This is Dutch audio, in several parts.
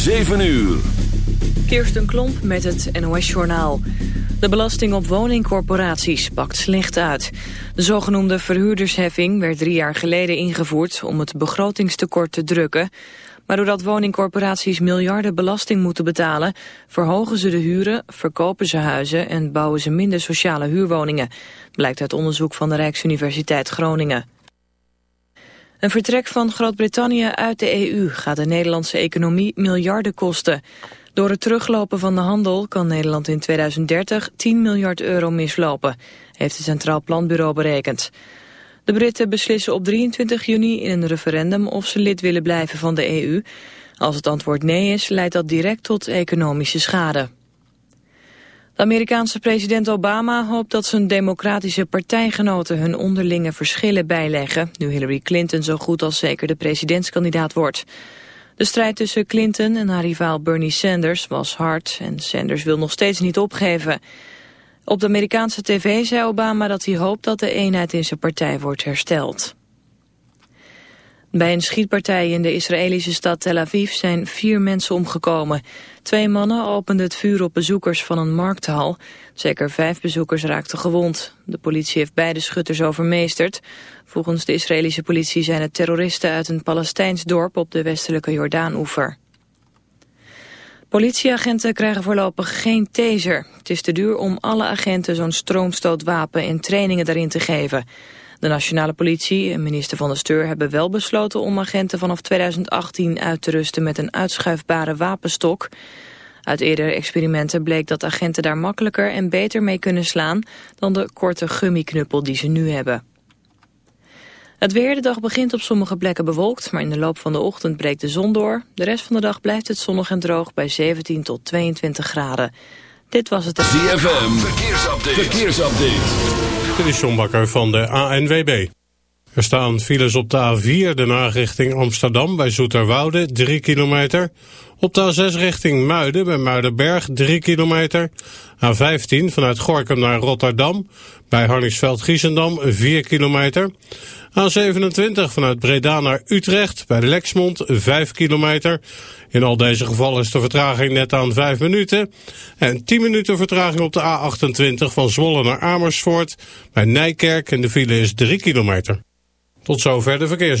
7 uur. Kirsten Klomp met het NOS-journaal. De belasting op woningcorporaties pakt slecht uit. De zogenoemde verhuurdersheffing werd drie jaar geleden ingevoerd... om het begrotingstekort te drukken. Maar doordat woningcorporaties miljarden belasting moeten betalen... verhogen ze de huren, verkopen ze huizen... en bouwen ze minder sociale huurwoningen. Blijkt uit onderzoek van de Rijksuniversiteit Groningen. Een vertrek van Groot-Brittannië uit de EU gaat de Nederlandse economie miljarden kosten. Door het teruglopen van de handel kan Nederland in 2030 10 miljard euro mislopen, heeft het Centraal Planbureau berekend. De Britten beslissen op 23 juni in een referendum of ze lid willen blijven van de EU. Als het antwoord nee is, leidt dat direct tot economische schade. De Amerikaanse president Obama hoopt dat zijn democratische partijgenoten hun onderlinge verschillen bijleggen, nu Hillary Clinton zo goed als zeker de presidentskandidaat wordt. De strijd tussen Clinton en haar rivaal Bernie Sanders was hard en Sanders wil nog steeds niet opgeven. Op de Amerikaanse tv zei Obama dat hij hoopt dat de eenheid in zijn partij wordt hersteld. Bij een schietpartij in de Israëlische stad Tel Aviv zijn vier mensen omgekomen. Twee mannen openden het vuur op bezoekers van een markthal. Zeker vijf bezoekers raakten gewond. De politie heeft beide schutters overmeesterd. Volgens de Israëlische politie zijn het terroristen uit een Palestijns dorp op de westelijke Jordaanoever. Politieagenten krijgen voorlopig geen taser. Het is te duur om alle agenten zo'n stroomstootwapen en trainingen daarin te geven. De nationale politie en minister van de Steur hebben wel besloten om agenten vanaf 2018 uit te rusten met een uitschuifbare wapenstok. Uit eerdere experimenten bleek dat agenten daar makkelijker en beter mee kunnen slaan dan de korte gummiknuppel die ze nu hebben. Het weer, de dag begint op sommige plekken bewolkt, maar in de loop van de ochtend breekt de zon door. De rest van de dag blijft het zonnig en droog bij 17 tot 22 graden. Dit was het... ZFM, verkeersupdate. verkeersupdate. Dit is John Bakker van de ANWB. Er staan files op de A4, de Haag richting Amsterdam bij Zoeterwoude, 3 kilometer. Op de A6 richting Muiden bij Muidenberg, 3 kilometer. A15 vanuit Gorkum naar Rotterdam bij Harningsveld-Giessendam, 4 kilometer. A27 vanuit Breda naar Utrecht bij Lexmond 5 kilometer. In al deze gevallen is de vertraging net aan 5 minuten. En 10 minuten vertraging op de A28 van Zwolle naar Amersfoort bij Nijkerk en de file is 3 kilometer. Tot zover de verkeers.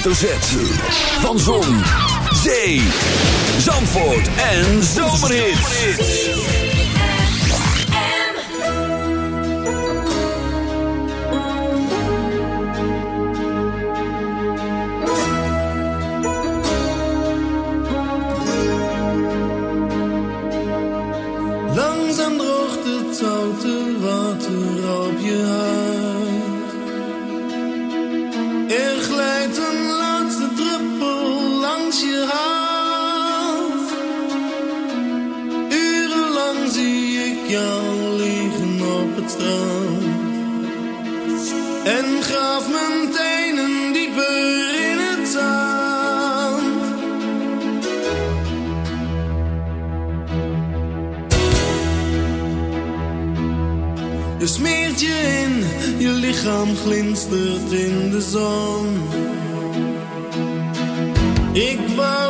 hoofdletter Z. en graaf mijn tenen dieper in het zand. Je smeert je in, je lichaam glinstert in de zon. Ik wou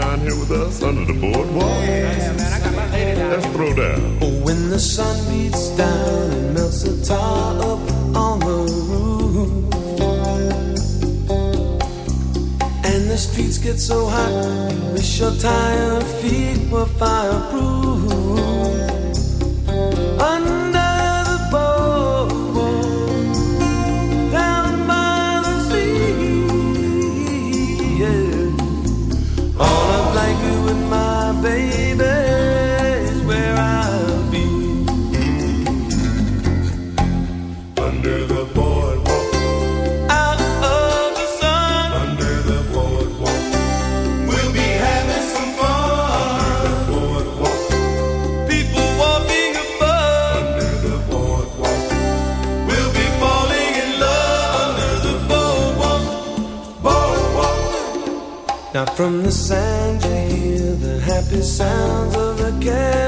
down here with us under the boardwalk. Yeah, man, Let's throw down. When the sun beats down and melts the tar up on the roof. And the streets get so hot, you wish your tired feet were fireproof. From the sand I hear the happy sounds of a cat.